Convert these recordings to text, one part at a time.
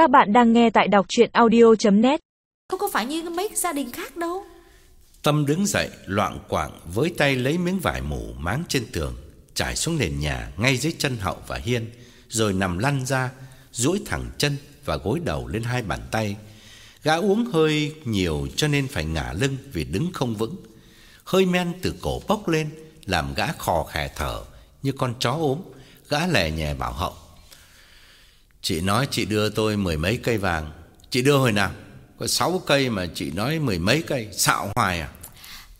Các bạn đang nghe tại đọc chuyện audio.net Không có phải như mấy gia đình khác đâu. Tâm đứng dậy loạn quạng với tay lấy miếng vải mủ máng trên tường Trải xuống nền nhà ngay dưới chân Hậu và Hiên Rồi nằm lăn ra duỗi thẳng chân và gối đầu lên hai bàn tay. Gã uống hơi nhiều cho nên phải ngả lưng vì đứng không vững. Hơi men từ cổ bốc lên Làm gã khò khè thở như con chó ốm. Gã lè nhẹ bảo Hậu Chị nói chị đưa tôi mười mấy cây vàng. Chị đưa hồi nào? Có sáu cây mà chị nói mười mấy cây. Xạo hoài à?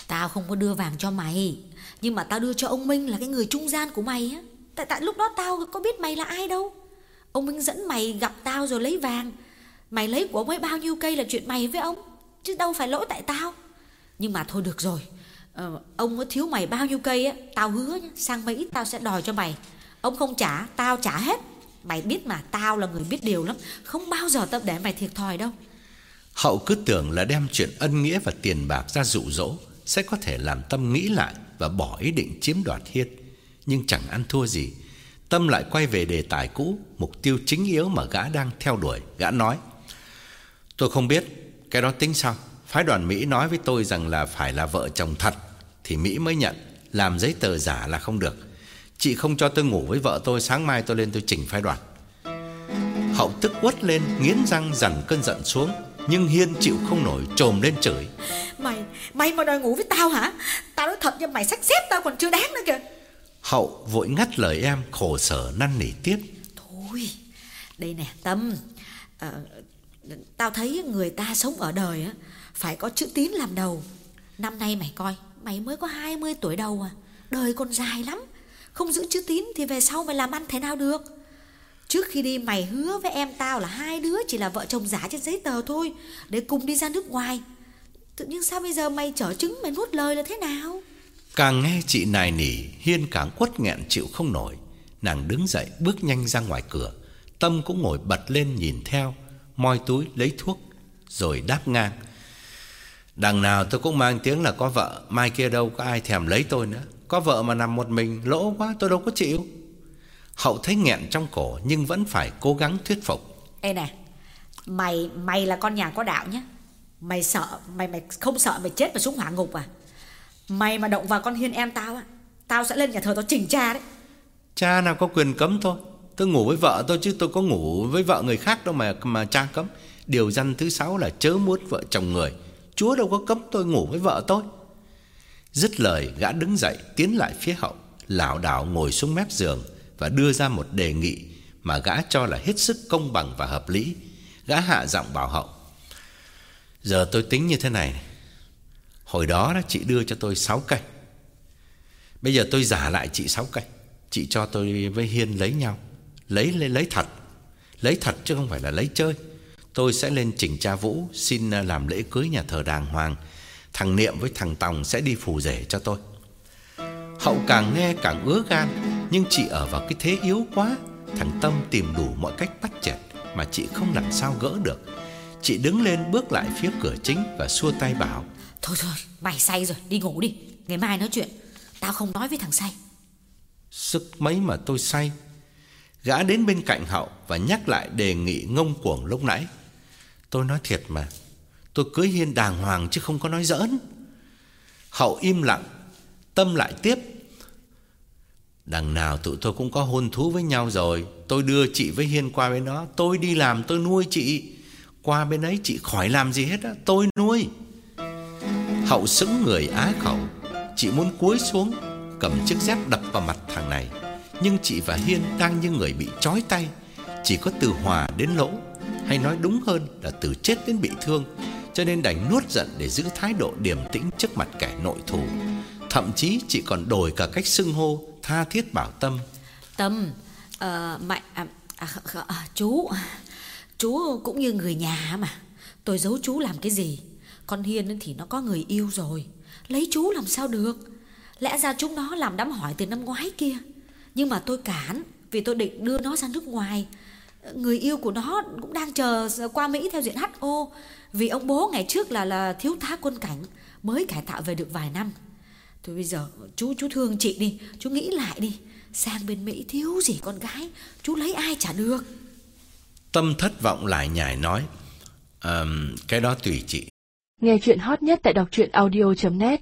Tao không có đưa vàng cho mày. Nhưng mà tao đưa cho ông Minh là cái người trung gian của mày á. Tại tại lúc đó tao có biết mày là ai đâu. Ông Minh dẫn mày gặp tao rồi lấy vàng. Mày lấy của ông ấy bao nhiêu cây là chuyện mày với ông. Chứ đâu phải lỗi tại tao. Nhưng mà thôi được rồi. Ờ, Ông có thiếu mày bao nhiêu cây á Tao hứa nhá, sang Mỹ tao sẽ đòi cho mày. Ông không trả tao trả hết. Mày biết mà, tao là người biết điều lắm. Không bao giờ tao để mày thiệt thòi đâu. Hậu cứ tưởng là đem chuyện ân nghĩa và tiền bạc ra dụ dỗ Sẽ có thể làm Tâm nghĩ lại Và bỏ ý định chiếm đoạt Hiên. Nhưng chẳng ăn thua gì. Tâm lại quay về đề tài cũ, Mục tiêu chính yếu mà gã đang theo đuổi. Gã nói, Tôi không biết, Cái đó tính sao? Phái đoàn Mỹ nói với tôi rằng là phải là vợ chồng thật Thì Mỹ mới nhận. Làm giấy tờ giả là không được. Chị không cho tôi ngủ với vợ tôi Sáng mai tôi lên tôi chỉnh phái đoàn. Hậu tức quất lên Nghiến răng dằn cơn giận xuống Nhưng Hiên chịu không nổi trồm lên chửi. Mày, mày mà đòi ngủ với tao hả? Tao nói thật cho mày sách xếp tao còn chưa đáng nữa kìa. Hậu vội ngắt lời em khổ sở năn nỉ tiếp. Thôi, đây nè Tâm. Ờ, Tao thấy người ta sống ở đời á Phải có chữ tín làm đầu. Năm nay mày coi Mày mới có 20 tuổi đầu à. Đời còn dài lắm không giữ chữ tín thì về sau mày làm ăn thế nào được? Trước khi đi, mày hứa với em tao là hai đứa chỉ là vợ chồng giả trên giấy tờ thôi, Để cùng đi ra nước ngoài. Tự nhiên sao bây giờ mày trở chứng mày nuốt lời là thế nào? Càng nghe chị nài nỉ, Hiên càng quất nghẹn chịu không nổi. Nàng đứng dậy, bước nhanh ra ngoài cửa. Tâm cũng ngồi bật lên nhìn theo, Moi túi lấy thuốc, Rồi đáp ngang. Đằng nào tôi cũng mang tiếng là có vợ, Mai kia đâu có ai thèm lấy tôi nữa. Có vợ mà nằm một mình lỗ quá tôi đâu có chịu. Hậu thấy nghẹn trong cổ Nhưng vẫn phải cố gắng thuyết phục. Ê nè Mày mày là con nhà có đạo nhá. Mày sợ Mày mày không sợ mày chết và xuống hỏa ngục à? Mày mà động vào con Hiên em tao á Tao sẽ lên nhà thờ tao chỉnh cha đấy. Cha nào có quyền cấm thôi. Tôi ngủ với vợ tôi chứ tôi có ngủ với vợ người khác đâu mà mà cha cấm. Điều dân thứ sáu là chớ muốn vợ chồng người. Chúa đâu có cấm tôi ngủ với vợ tôi Dứt lời gã đứng dậy tiến lại phía hậu, lảo đảo ngồi xuống mép giường Và đưa ra một đề nghị Mà gã cho là hết sức công bằng và hợp lý. Gã hạ giọng bảo hậu, Giờ tôi tính như thế này, Hồi đó đó chị đưa cho tôi 6 cây, Bây giờ tôi giả lại chị 6 cây. Chị cho tôi với Hiên lấy nhau, Lấy lấy lấy thật Lấy thật chứ không phải là lấy chơi. Tôi sẽ lên chỉnh cha Vũ Xin à, làm lễ cưới nhà thờ đàng hoàng Thằng Niệm với thằng Tòng sẽ đi phù rể cho tôi. Hậu càng nghe càng ứa gan Nhưng chị ở vào cái thế yếu quá. Thằng Tâm tìm đủ mọi cách bắt chẹt Mà chị không làm sao gỡ được. Chị đứng lên bước lại phía cửa chính Và xua tay bảo Thôi thôi mày say rồi đi ngủ đi. Ngày mai nói chuyện. Tao không nói với thằng say. Sức mấy mà tôi say. Gã đến bên cạnh Hậu Và nhắc lại đề nghị ngông cuồng lúc nãy. Tôi nói thiệt mà Tôi cưới Hiên đàng hoàng chứ không có nói giỡn. Hậu im lặng, Tâm lại tiếp. Đằng nào tụi tôi cũng có hôn thú với nhau rồi. Tôi đưa chị với Hiên qua bên đó. Tôi đi làm, tôi nuôi chị. Qua bên ấy chị khỏi làm gì hết á, Tôi nuôi. Hậu sững người á khẩu. Chị muốn cúi xuống, Cầm chiếc dép đập vào mặt thằng này. Nhưng chị và Hiên đang như người bị trói tay. Chỉ có từ hòa đến lỗ, Hay nói đúng hơn là từ chết đến bị thương. Cho nên đành nuốt giận để giữ thái độ điềm tĩnh trước mặt kẻ nội thù. Thậm chí chị còn đổi cả cách xưng hô Tha thiết bảo Tâm. Tâm ờ, uh, mày, à, à, à, Chú. Chú cũng như người nhà mà. Tôi giấu chú làm cái gì? Con Hiên thì nó có người yêu rồi. Lấy chú làm sao được? Lẽ ra chúng nó làm đám hỏi từ năm ngoái kia. Nhưng mà tôi cản Vì tôi định đưa nó ra nước ngoài. Người yêu của nó cũng đang chờ qua Mỹ theo diện HO Vì ông bố ngày trước là là thiếu tá quân cảnh Mới cải tạo về được vài năm Thôi bây giờ chú chú thương chị đi Chú nghĩ lại đi Sang bên Mỹ thiếu gì con gái Chú lấy ai trả được Tâm thất vọng lại nhải nói. À, cái đó tùy chị. Nghe chuyện hot nhất tại đọc truyện audio.net